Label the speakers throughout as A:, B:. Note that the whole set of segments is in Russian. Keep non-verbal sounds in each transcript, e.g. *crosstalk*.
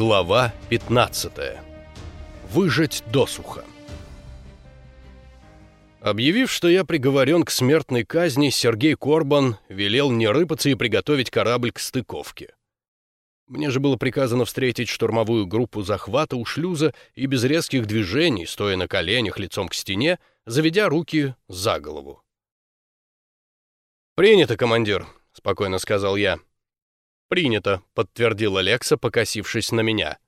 A: Глава 15. Выжать досуха. Объявив, что я приговорен к смертной казни, Сергей Корбан велел не рыпаться и приготовить корабль к стыковке. Мне же было приказано встретить штурмовую группу захвата у шлюза и без резких движений, стоя на коленях лицом к стене, заведя руки за голову. «Принято, командир», — спокойно сказал я. «Принято», — подтвердил Алекса, покосившись на меня.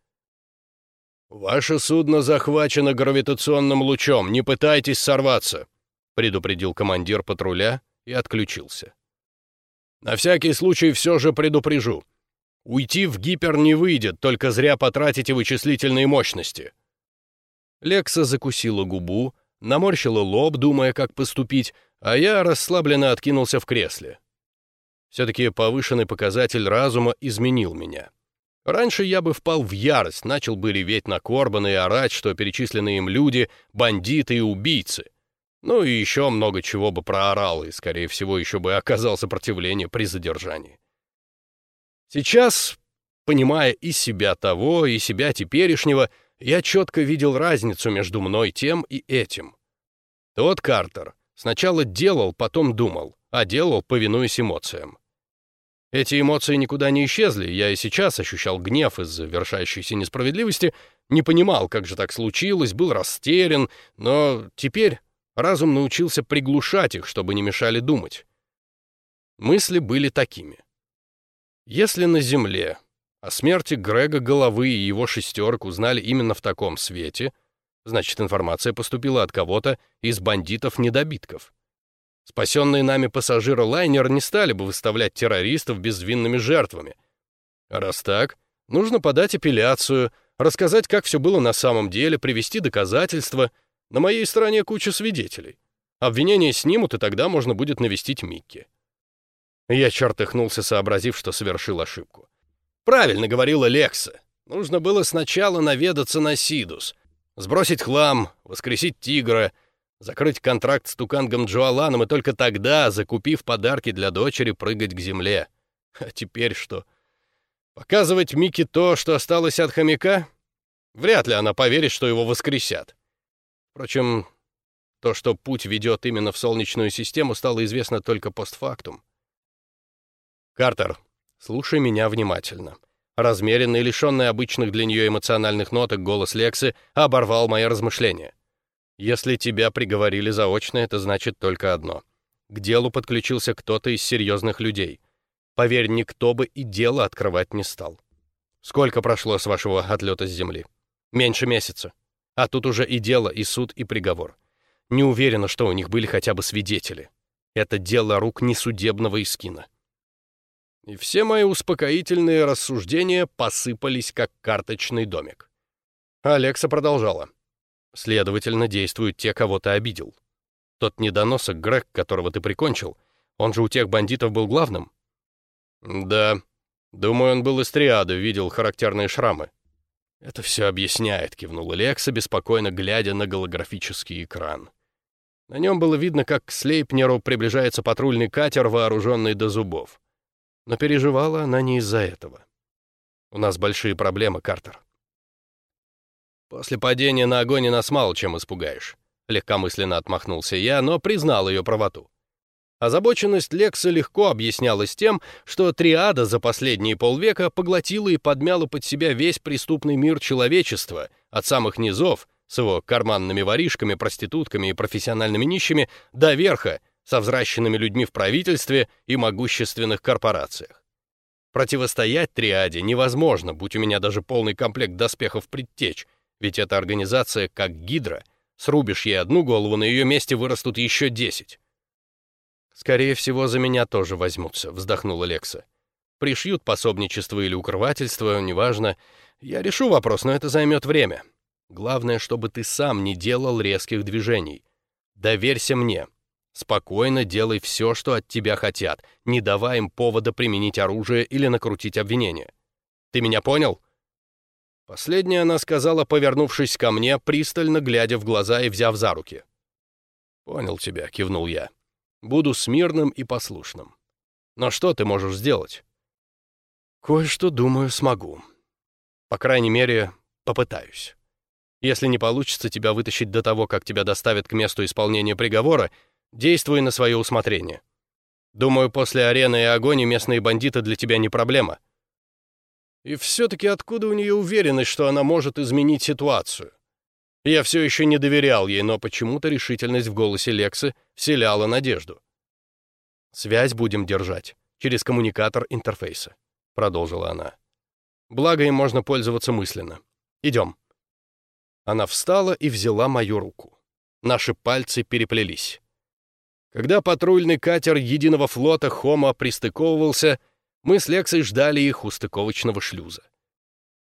A: «Ваше судно захвачено гравитационным лучом, не пытайтесь сорваться», — предупредил командир патруля и отключился. «На всякий случай все же предупрежу. Уйти в гипер не выйдет, только зря потратите вычислительные мощности». Лекса закусила губу, наморщила лоб, думая, как поступить, а я расслабленно откинулся в кресле. Все-таки повышенный показатель разума изменил меня. Раньше я бы впал в ярость, начал бы реветь на Корбана и орать, что перечисленные им люди — бандиты и убийцы. Ну и еще много чего бы проорал, и, скорее всего, еще бы оказал сопротивление при задержании. Сейчас, понимая и себя того, и себя теперешнего, я четко видел разницу между мной тем и этим. Тот Картер сначала делал, потом думал, а делал, повинуясь эмоциям. Эти эмоции никуда не исчезли, я и сейчас ощущал гнев из-за вершащейся несправедливости, не понимал, как же так случилось, был растерян, но теперь разум научился приглушать их, чтобы не мешали думать. Мысли были такими. Если на Земле о смерти Грега Головы и его шестерок узнали именно в таком свете, значит, информация поступила от кого-то из бандитов-недобитков. Спасенные нами пассажиры лайнер не стали бы выставлять террористов безвинными жертвами. А раз так, нужно подать апелляцию, рассказать, как все было на самом деле, привести доказательства. На моей стороне куча свидетелей. Обвинение снимут, и тогда можно будет навестить Микки. Я чертыхнулся, сообразив, что совершил ошибку. Правильно говорила Лекса. Нужно было сначала наведаться на Сидус, сбросить хлам, воскресить тигра — закрыть контракт с Тукангом Джоаланом и только тогда, закупив подарки для дочери, прыгать к земле. А теперь что? Показывать Мике то, что осталось от хомяка? Вряд ли она поверит, что его воскресят. Впрочем, то, что путь ведет именно в Солнечную систему, стало известно только постфактум. «Картер, слушай меня внимательно». Размеренный, лишенный обычных для нее эмоциональных ноток голос Лексы оборвал мои размышления. Если тебя приговорили заочно, это значит только одно. К делу подключился кто-то из серьезных людей. Поверь, никто бы и дело открывать не стал. Сколько прошло с вашего отлета с земли? Меньше месяца. А тут уже и дело, и суд, и приговор. Не уверена, что у них были хотя бы свидетели. Это дело рук несудебного искина. И все мои успокоительные рассуждения посыпались, как карточный домик. Алекса продолжала. Следовательно, действуют те, кого ты обидел. Тот недоносок Грег, которого ты прикончил, он же у тех бандитов был главным? Да. Думаю, он был из триады, видел характерные шрамы. Это все объясняет, кивнул Лекса, беспокойно глядя на голографический экран. На нем было видно, как к Слейпнеру приближается патрульный катер, вооруженный до зубов. Но переживала она не из-за этого. У нас большие проблемы, Картер. После падения на огонь нас мало чем испугаешь. Легкомысленно отмахнулся я, но признал ее правоту. Озабоченность Лекса легко объяснялась тем, что триада за последние полвека поглотила и подмяла под себя весь преступный мир человечества, от самых низов, с его карманными воришками, проститутками и профессиональными нищими, до верха, со взращенными людьми в правительстве и могущественных корпорациях. Противостоять триаде невозможно, будь у меня даже полный комплект доспехов предтеч, ведь эта организация как гидра. Срубишь ей одну голову, на ее месте вырастут еще десять. «Скорее всего, за меня тоже возьмутся», — вздохнула Лекса. «Пришьют пособничество или укрывательство, неважно. Я решу вопрос, но это займет время. Главное, чтобы ты сам не делал резких движений. Доверься мне. Спокойно делай все, что от тебя хотят, не давай им повода применить оружие или накрутить обвинение. Ты меня понял?» Последнее она сказала, повернувшись ко мне, пристально глядя в глаза и взяв за руки. «Понял тебя», — кивнул я. «Буду смирным и послушным. Но что ты можешь сделать?» «Кое-что, думаю, смогу. По крайней мере, попытаюсь. Если не получится тебя вытащить до того, как тебя доставят к месту исполнения приговора, действуй на свое усмотрение. Думаю, после арены и огонь местные бандиты для тебя не проблема. И все-таки откуда у нее уверенность, что она может изменить ситуацию? Я все еще не доверял ей, но почему-то решительность в голосе Лексы вселяла надежду. «Связь будем держать через коммуникатор интерфейса», — продолжила она. «Благо им можно пользоваться мысленно. Идем». Она встала и взяла мою руку. Наши пальцы переплелись. Когда патрульный катер единого флота Хома пристыковывался, мы с Лексой ждали их у стыковочного шлюза.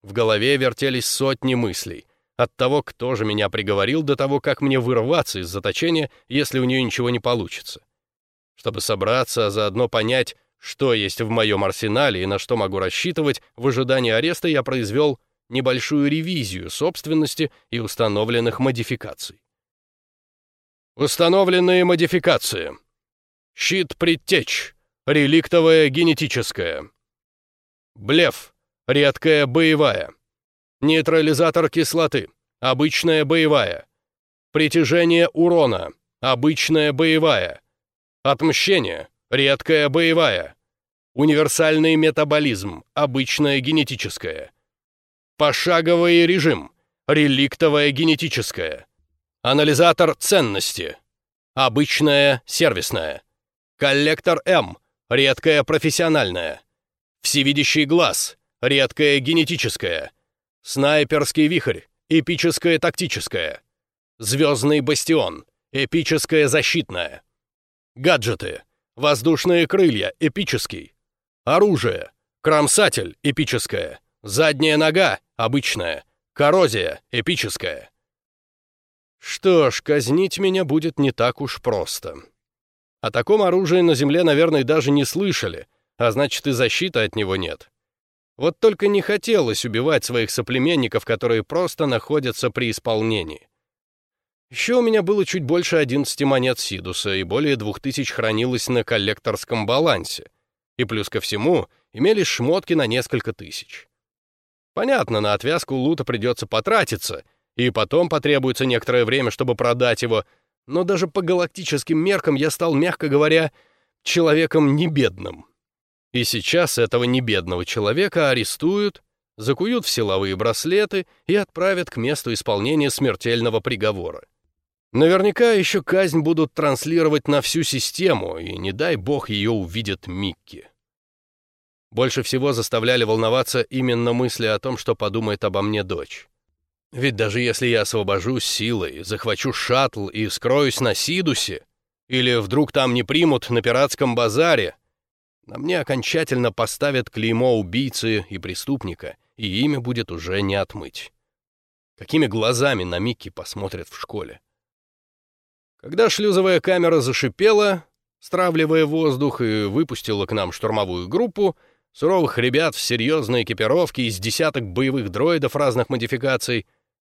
A: В голове вертелись сотни мыслей. От того, кто же меня приговорил, до того, как мне вырваться из заточения, если у нее ничего не получится. Чтобы собраться, а заодно понять, что есть в моем арсенале и на что могу рассчитывать, в ожидании ареста я произвел небольшую ревизию собственности и установленных модификаций. Установленные модификации. Щит предтеч. Реликтовая генетическая. Блеф. Редкая боевая. Нейтрализатор кислоты. Обычная боевая. Притяжение урона. Обычная боевая. Отмщение. Редкая боевая. Универсальный метаболизм. Обычная генетическая. Пошаговый режим. Реликтовая генетическая. Анализатор ценности. Обычная сервисная. Коллектор М. Редкая профессиональная. Всевидящий глаз. Редкая генетическая. Снайперский вихрь. Эпическая тактическая. Звездный бастион. Эпическая защитная. Гаджеты. Воздушные крылья. Эпический. Оружие. Кромсатель. Эпическое. Задняя нога — обычная. Коррозия — эпическая. Что ж, казнить меня будет не так уж просто. О таком оружии на Земле, наверное, даже не слышали, а значит и защиты от него нет. Вот только не хотелось убивать своих соплеменников, которые просто находятся при исполнении. Еще у меня было чуть больше 11 монет Сидуса, и более 2000 хранилось на коллекторском балансе. И плюс ко всему, имелись шмотки на несколько тысяч. Понятно, на отвязку лута придется потратиться, и потом потребуется некоторое время, чтобы продать его, но даже по галактическим меркам я стал, мягко говоря, человеком небедным. И сейчас этого небедного человека арестуют, закуют в силовые браслеты и отправят к месту исполнения смертельного приговора. Наверняка еще казнь будут транслировать на всю систему, и не дай бог ее увидит Микки. Больше всего заставляли волноваться именно мысли о том, что подумает обо мне дочь. Ведь даже если я освобожусь силой, захвачу шаттл и скроюсь на Сидусе, или вдруг там не примут на пиратском базаре, на мне окончательно поставят клеймо убийцы и преступника, и имя будет уже не отмыть. Какими глазами на Микки посмотрят в школе? Когда шлюзовая камера зашипела, стравливая воздух и выпустила к нам штурмовую группу, суровых ребят в серьезной экипировке из десяток боевых дроидов разных модификаций,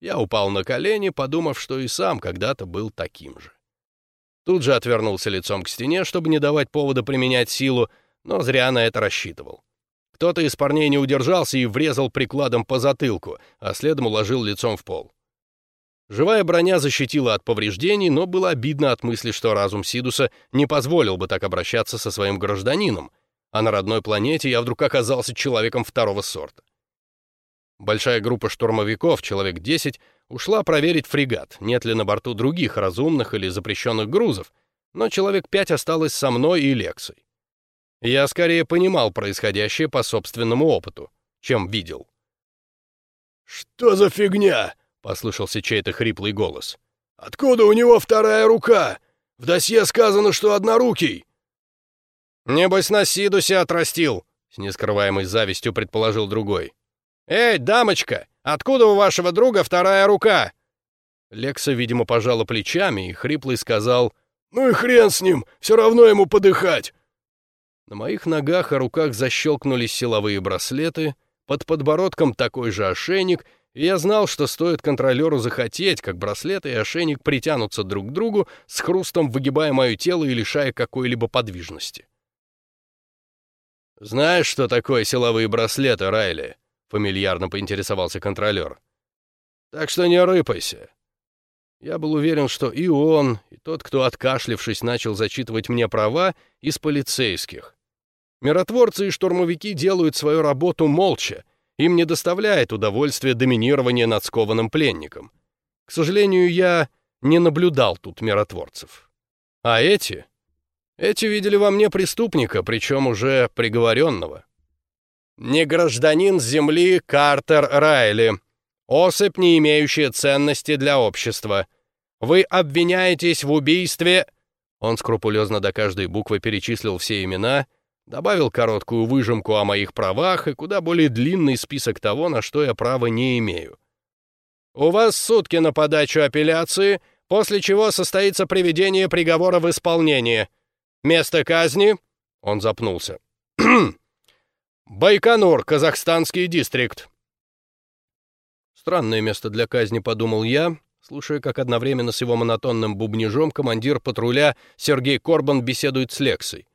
A: я упал на колени, подумав, что и сам когда-то был таким же. Тут же отвернулся лицом к стене, чтобы не давать повода применять силу, но зря на это рассчитывал. Кто-то из парней не удержался и врезал прикладом по затылку, а следом уложил лицом в пол. Живая броня защитила от повреждений, но было обидно от мысли, что разум Сидуса не позволил бы так обращаться со своим гражданином, а на родной планете я вдруг оказался человеком второго сорта. Большая группа штурмовиков, человек 10, ушла проверить фрегат, нет ли на борту других разумных или запрещенных грузов, но человек 5 осталось со мной и Лексой. Я скорее понимал происходящее по собственному опыту, чем видел.
B: «Что за фигня?» — послышался чей-то хриплый голос. «Откуда у него вторая рука? В досье сказано, что однорукий».
A: «Небось, на Сидусе отрастил», — с нескрываемой завистью предположил другой. «Эй, дамочка, откуда у вашего друга вторая рука?» Лекса, видимо, пожала плечами и хриплый сказал,
B: «Ну и хрен с ним, все равно ему подыхать!»
A: На моих ногах и руках защелкнулись силовые браслеты, под подбородком такой же ошейник, и я знал, что стоит контролеру захотеть, как браслеты и ошейник притянутся друг к другу, с хрустом выгибая мое тело и лишая какой-либо подвижности. «Знаешь, что такое силовые браслеты, Райли?» — фамильярно поинтересовался контролер. «Так что не рыпайся». Я был уверен, что и он, и тот, кто, откашлившись, начал зачитывать мне права, из полицейских. Миротворцы и штурмовики делают свою работу молча, им не доставляет удовольствия доминирование над скованным пленником. К сожалению, я не наблюдал тут миротворцев. А эти? Эти видели во мне преступника, причем уже приговоренного. Не гражданин Земли Картер Райли. Особь, не имеющая ценности для общества. Вы обвиняетесь в убийстве...» Он скрупулезно до каждой буквы перечислил все имена, добавил короткую выжимку о моих правах и куда более длинный список того, на что я права не имею. «У вас сутки на подачу апелляции, после чего состоится приведение приговора в исполнение. Место казни...» Он запнулся. *clears throat* «Байконур, казахстанский дистрикт». Странное место для казни, подумал я, слушая, как одновременно с его монотонным бубнижом командир патруля Сергей Корбан беседует с Лексой.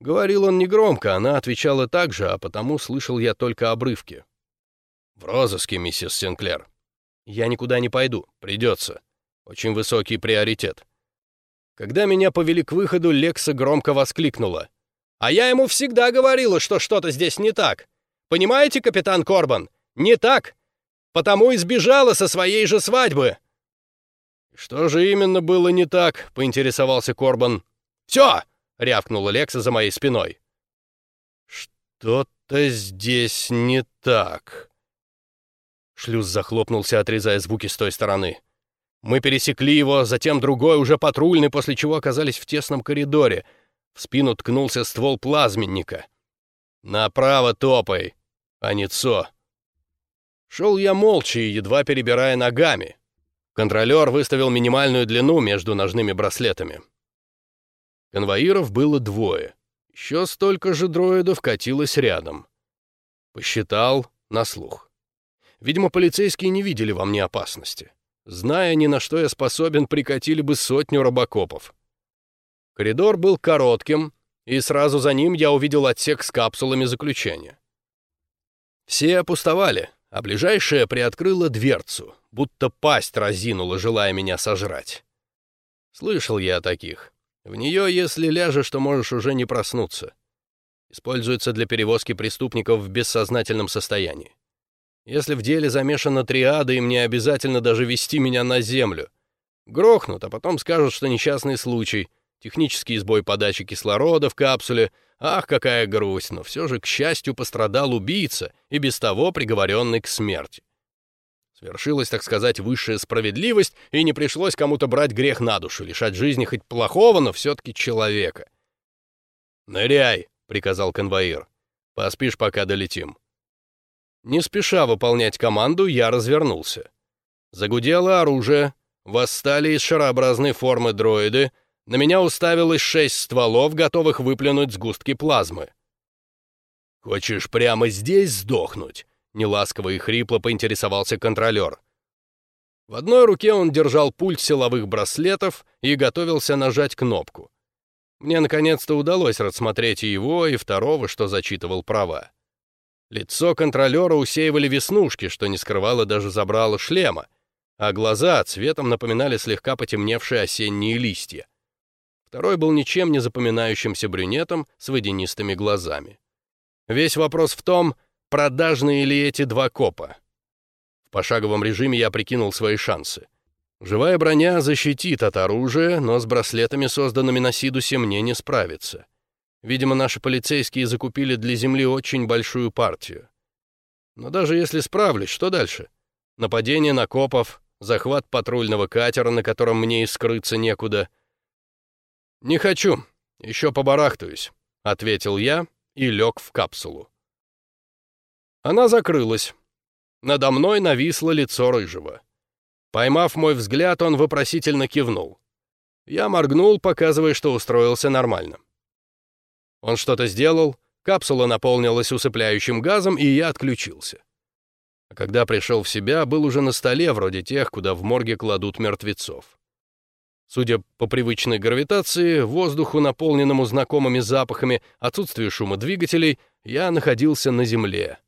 A: Говорил он негромко, она отвечала так же, а потому слышал я только обрывки. «В розыске, миссис Синклер. Я никуда не пойду, придется. Очень высокий приоритет». Когда меня повели к выходу, Лекса громко воскликнула. «А я ему всегда говорила, что что-то здесь не так. Понимаете, капитан Корбан? Не так. Потому и сбежала со своей же свадьбы». «Что же именно было не так?» — поинтересовался Корбан. «Все!» — рявкнула Лекса за моей спиной. «Что-то здесь не так». Шлюз захлопнулся, отрезая звуки с той стороны. Мы пересекли его, затем другой, уже патрульный, после чего оказались в тесном коридоре. В спину ткнулся ствол плазменника. «Направо топай, а не цо». Шел я молча и едва перебирая ногами. Контролер выставил минимальную длину между ножными браслетами. Конвоиров было двое. Еще столько же дроидов катилось рядом. Посчитал на слух. Видимо, полицейские не видели во мне опасности. Зная ни на что я способен, прикатили бы сотню робокопов. Коридор был коротким, и сразу за ним я увидел отсек с капсулами заключения. Все опустовали, а ближайшая приоткрыла дверцу, будто пасть разинула, желая меня сожрать. Слышал я о таких. В нее, если ляжешь, то можешь уже не проснуться. Используется для перевозки преступников в бессознательном состоянии. Если в деле замешана триада, им не обязательно даже вести меня на землю. Грохнут, а потом скажут, что несчастный случай, технический сбой подачи кислорода в капсуле. Ах, какая грусть, но все же, к счастью, пострадал убийца и без того приговоренный к смерти. Свершилась, так сказать, высшая справедливость, и не пришлось кому-то брать грех на душу, лишать жизни хоть плохого, но все-таки человека. «Ныряй!» — приказал конвоир. «Поспишь, пока долетим». Не спеша выполнять команду, я развернулся. Загудело оружие, восстали из шарообразной формы дроиды, на меня уставилось шесть стволов, готовых выплюнуть сгустки плазмы. «Хочешь прямо здесь сдохнуть?» Неласково и хрипло поинтересовался контролер. В одной руке он держал пульт силовых браслетов и готовился нажать кнопку. Мне наконец-то удалось рассмотреть и его, и второго, что зачитывал права. Лицо контролера усеивали веснушки, что не скрывало даже забрало шлема, а глаза цветом напоминали слегка потемневшие осенние листья. Второй был ничем не запоминающимся брюнетом с водянистыми глазами. Весь вопрос в том, Продажные ли эти два копа? В пошаговом режиме я прикинул свои шансы. Живая броня защитит от оружия, но с браслетами, созданными на Сидусе, мне не справиться. Видимо, наши полицейские закупили для Земли очень большую партию. Но даже если справлюсь, что дальше? Нападение на копов, захват патрульного катера, на котором мне и скрыться некуда. «Не хочу, еще побарахтаюсь», — ответил я и лег в капсулу. Она закрылась. Надо мной нависло лицо рыжего. Поймав мой взгляд, он вопросительно кивнул. Я моргнул, показывая, что устроился нормально. Он что-то сделал, капсула наполнилась усыпляющим газом, и я отключился. А когда пришел в себя, был уже на столе, вроде тех, куда в морге кладут мертвецов. Судя по привычной гравитации, воздуху, наполненному знакомыми запахами, отсутствию шума двигателей, я находился на земле.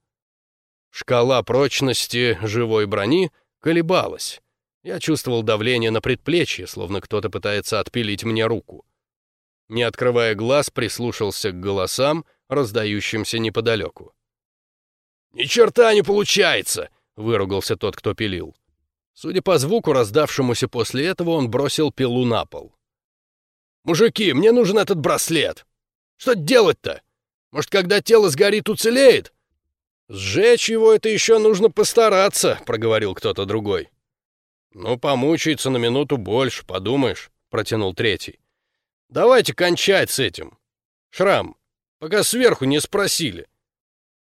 A: Шкала прочности живой брони колебалась. Я чувствовал давление на предплечье, словно кто-то пытается отпилить мне руку. Не открывая глаз, прислушался к голосам, раздающимся неподалеку.
B: «Ни черта не получается!» — выругался тот, кто пилил.
A: Судя по звуку, раздавшемуся после этого, он бросил пилу на пол.
B: «Мужики, мне нужен этот браслет! Что делать-то? Может, когда тело сгорит, уцелеет?»
A: «Сжечь его — это еще нужно постараться», — проговорил кто-то другой. «Ну, помучается на минуту больше, подумаешь», — протянул третий. «Давайте кончать с этим. Шрам, пока сверху не спросили.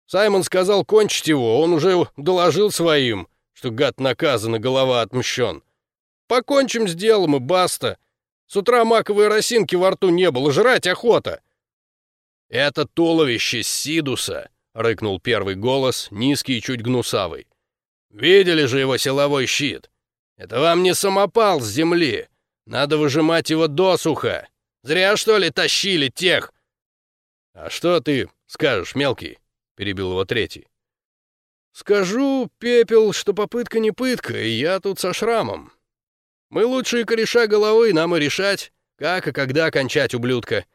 A: Саймон сказал кончить его, он уже доложил своим, что гад наказан и голова отмщен. Покончим с делом и баста. С утра маковой росинки во рту не было, жрать охота».
B: «Это туловище Сидуса», — рыкнул первый голос, низкий и чуть гнусавый. «Видели же его силовой щит? Это вам не самопал с земли. Надо выжимать его досуха. Зря, что ли, тащили тех?»
A: «А что ты скажешь, мелкий?» — перебил его третий.
B: «Скажу, Пепел, что попытка не пытка, и я тут со шрамом. Мы лучшие кореша головы, нам и решать, как и когда кончать ублюдка.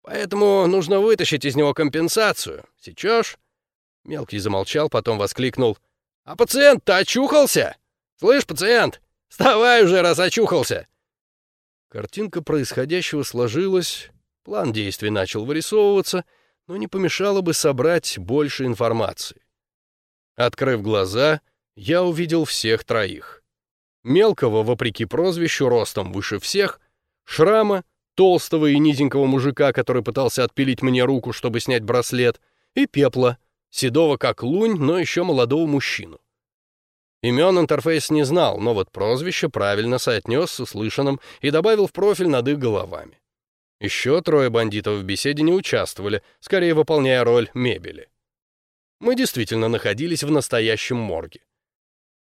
B: Поэтому нужно вытащить из него компенсацию. Сечешь? Мелкий замолчал, потом воскликнул. «А пациент-то очухался? Слышь, пациент, вставай уже, раз очухался!»
A: Картинка происходящего сложилась, план действий начал вырисовываться, но не помешало бы собрать больше информации. Открыв глаза, я увидел всех троих. Мелкого, вопреки прозвищу, ростом выше всех, Шрама, толстого и низенького мужика, который пытался отпилить мне руку, чтобы снять браслет, и Пепла, седого как лунь, но еще молодого мужчину. Имен интерфейс не знал, но вот прозвище правильно соотнес с услышанным и добавил в профиль над их головами. Еще трое бандитов в беседе не участвовали, скорее выполняя роль мебели. Мы действительно находились в настоящем морге.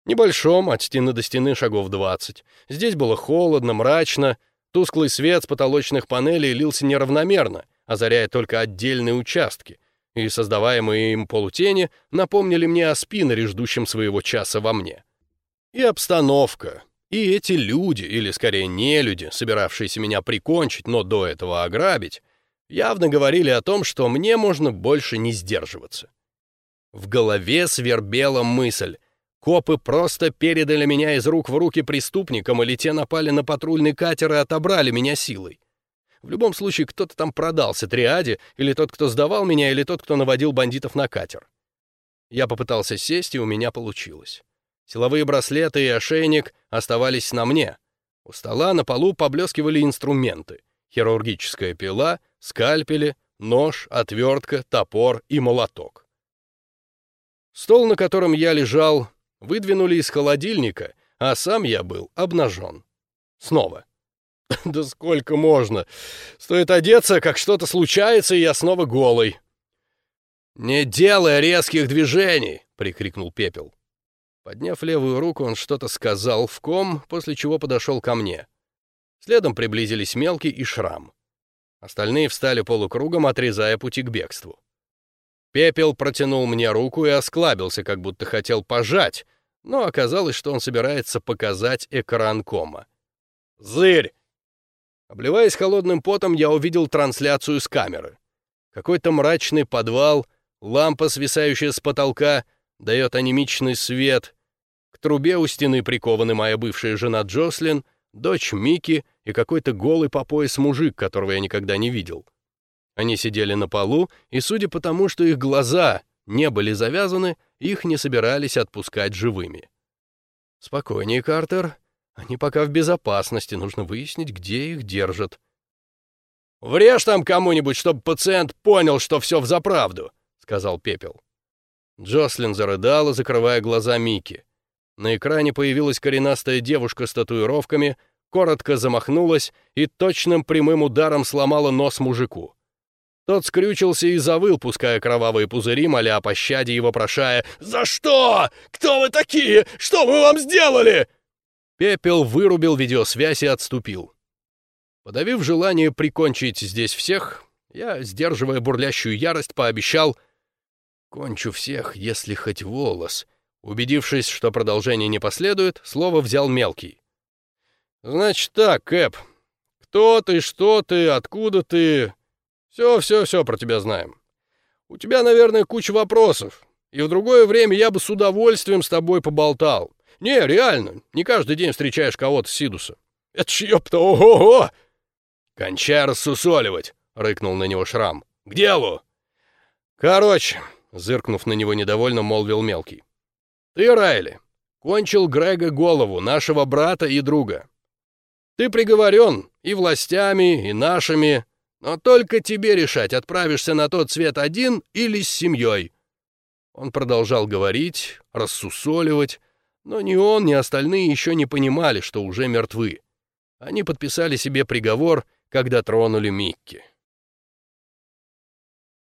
A: Небольшом, от стены до стены шагов 20. Здесь было холодно, мрачно, тусклый свет с потолочных панелей лился неравномерно, озаряя только отдельные участки, и создаваемые им полутени напомнили мне о спиннере, ждущем своего часа во мне. И обстановка, и эти люди, или скорее не люди, собиравшиеся меня прикончить, но до этого ограбить, явно говорили о том, что мне можно больше не сдерживаться. В голове свербела мысль. Копы просто передали меня из рук в руки преступникам, или те напали на патрульный катер и отобрали меня силой. В любом случае, кто-то там продался триаде, или тот, кто сдавал меня, или тот, кто наводил бандитов на катер. Я попытался сесть, и у меня получилось. Силовые браслеты и ошейник оставались на мне. У стола на полу поблескивали инструменты. Хирургическая пила, скальпели, нож, отвертка, топор и молоток. Стол, на котором я лежал, выдвинули из холодильника, а сам я был обнажен. Снова. *laughs* Да сколько можно? Стоит одеться, как что-то случается, и я снова голый. «Не делай резких движений!» — прикрикнул Пепел. Подняв левую руку, он что-то сказал в ком, после чего подошел ко мне. Следом приблизились Мелкий и Шрам. Остальные встали полукругом, отрезая пути к бегству. Пепел протянул мне руку и осклабился, как будто хотел пожать, но оказалось, что он собирается показать экран кома. «Зырь!» Обливаясь холодным потом, я увидел трансляцию с камеры. Какой-то мрачный подвал, лампа, свисающая с потолка, дает анемичный свет. К трубе у стены прикованы моя бывшая жена Джослин, дочь Мики и какой-то голый по пояс мужик, которого я никогда не видел. Они сидели на полу, и, судя по тому, что их глаза не были завязаны, их не собирались отпускать живыми. «Спокойнее, Картер. Они пока в безопасности, нужно выяснить, где их держат.
B: «Врежь там кому-нибудь, чтобы пациент понял, что все взаправду», — сказал Пепел.
A: Джослин зарыдала, закрывая глаза Мики. На экране появилась коренастая девушка с татуировками, коротко замахнулась и точным прямым ударом сломала нос мужику. Тот скрючился и завыл, пуская кровавые пузыри, моля о пощаде и вопрошая
B: «За что? Кто вы такие? Что мы вам сделали?»
A: Пепел вырубил видеосвязь и отступил. Подавив желание прикончить здесь всех, я, сдерживая бурлящую ярость, пообещал
B: Прикончу всех, если хоть волос. Убедившись, что продолжение не последует, слово взял мелкий. Значит так, Кэп. Кто ты, что ты, откуда ты? Все, все, все про тебя знаем. У тебя, наверное, куча вопросов. И в другое время я бы с удовольствием с тобой поболтал. Не, реально, не каждый день встречаешь кого-то с Сидуса. Это ж ёпта, ого-го! Кончай рассусоливать, рыкнул на него Шрам. К делу! Короче, зыркнув на него недовольно, молвил мелкий. Ты, Райли, кончил Грега голову, нашего брата и друга. Ты приговорен и властями, и нашими, но только тебе решать, отправишься на тот свет один или с семьей. Он продолжал говорить, рассусоливать, но ни он, ни остальные еще не понимали, что уже мертвы. Они подписали себе приговор, когда тронули Микки.